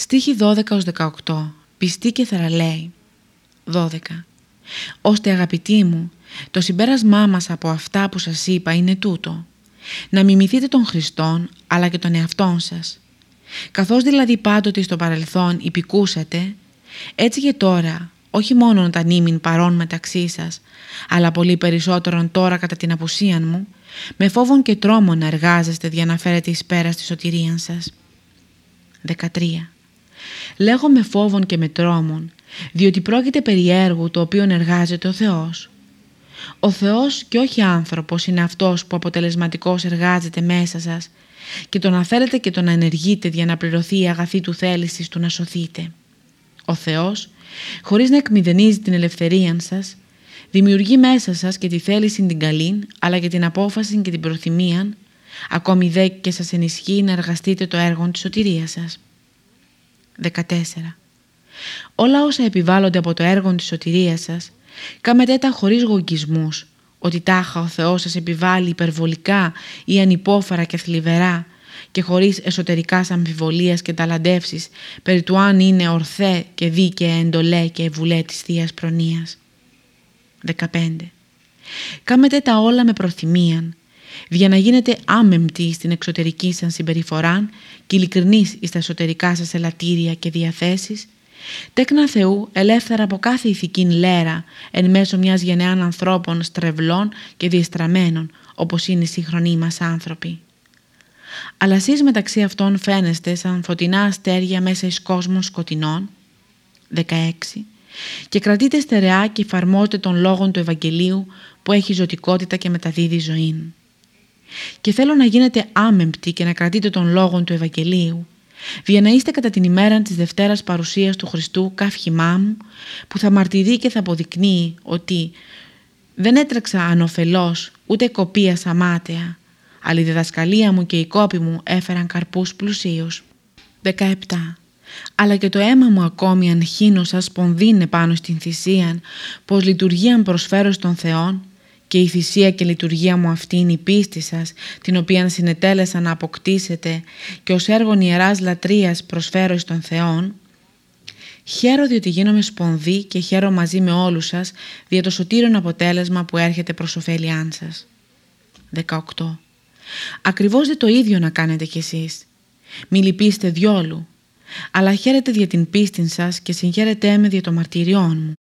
Στίχη 12-18 Πιστή και θεραλέη 12 Ώστε αγαπητοί μου, το συμπέρασμά μας από αυτά που σας είπα είναι τούτο. Να μιμηθείτε τον Χριστόν αλλά και τον εαυτόν σας. Καθώς δηλαδή πάντοτε στο παρελθόν υπηκούσατε, έτσι και τώρα, όχι μόνο όταν ήμουν παρόν μεταξύ σας, αλλά πολύ περισσότερον τώρα κατά την απουσία μου, με φόβον και τρόμο να εργάζεστε για να φέρετε εις πέρα στη σωτηρία σας. 13. Λέγω με φόβον και με τρόμον, διότι πρόκειται περί έργου το οποίο εργάζεται ο Θεός. Ο Θεός και όχι άνθρωπος είναι αυτός που αποτελεσματικός εργάζεται μέσα σας και τον αφαίρετε και τον ανεργείτε για να πληρωθεί η αγαθή του θέλησης του να σωθείτε. Ο Θεός, χωρίς να εκμηδενίζει την ελευθερία σας, δημιουργεί μέσα σας και τη θέληση την καλή, αλλά και την απόφαση και την προθυμία, ακόμη δε και σας ενισχύει να εργαστείτε το έργο της σωτηρίας σας. 14. Όλα όσα επιβάλλονται από το έργο της σωτηρίας σας, κάμετε τα χωρίς γογγισμούς, ότι τάχα ο Θεός σας επιβάλλει υπερβολικά ή ανυπόφαρα και θλιβερά και χωρίς εσωτερικάς αμφιβολίας και ταλαντεύσεις περί του αν είναι ορθέ και δίκαια εντολέ και βουλέ της Θείας Προνοίας. 15. Κάμετε τα όλα με προθυμίαν, για να γίνετε άμεμπτοι στην εξωτερική σας συμπεριφορά και ειλικρινείς στα εσωτερικά σας ελαττήρια και διαθέσεις, τέκνα Θεού ελεύθερα από κάθε ηθική λέρα εν μέσω μιας γενναίων ανθρώπων στρεβλών και διεστραμμένων όπως είναι οι σύγχρονοι μας άνθρωποι. Αλλά εσείς μεταξύ αυτών φαίνεστε σαν φωτεινά αστέρια μέσα εις κόσμων σκοτεινών. 16 και κρατείτε στερεά και εφαρμόζετε τον λόγο του Ευαγγελίου που έχει ζωτικότητα και μεταδίδει ζωή. Και θέλω να γίνετε άμεμπτοι και να κρατείτε τον λόγο του Ευαγγελίου, για να είστε κατά την ημέρα της Δευτέρας παρουσίας του Χριστού καύχημά μου, που θα μαρτυρεί και θα αποδεικνύει ότι δεν έτρεξα ανοφελώς ούτε κοπία μάταια, αλλά η διδασκαλία μου και η κόπη μου έφεραν καρπούς πλουσίους. 17 αλλά και το αίμα μου ακόμη αν χύνωσα σπονδύνε πάνω στην θυσία, πως λειτουργία προσφέρω στον Θεόν και η θυσία και λειτουργία μου αυτή είναι η πίστη σας, την οποία συνετέλεσα να αποκτήσετε και ως έργο ιεράς λατρείας προσφέρω στον Θεόν, Χαίρο διότι γίνομαι σπονδύ και χαίρο μαζί με όλους σας δια το σωτήρον αποτέλεσμα που έρχεται προς ωφέλιάν σας. 18. Ακριβώς δε το ίδιο να κάνετε κι εσείς. Μη λυπήστε διόλου, αλλά χαίρετε δια την πίστη σας και συγχαίρετε με δια το μαρτυριών μου.